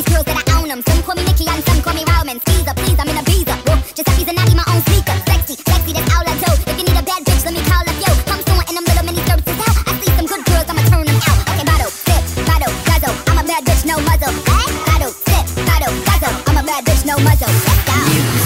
these girls that I own them. Some call me Nicki and some call me Roman. Skeezer, please, I'm in a visa. Whoa, just happy to not my own sneaker. Sexy, sexy, that's all I do. If you need a bad bitch, let me call up yo. Come soon in them little mini services out. I see some good girls, I'ma turn them out. Okay, bottle, sip, bottle, guzzle. I'm a bad bitch, no muzzle. Hey, bottle, sip, bottle, guzzle. I'm a bad bitch, no muzzle. Let's go.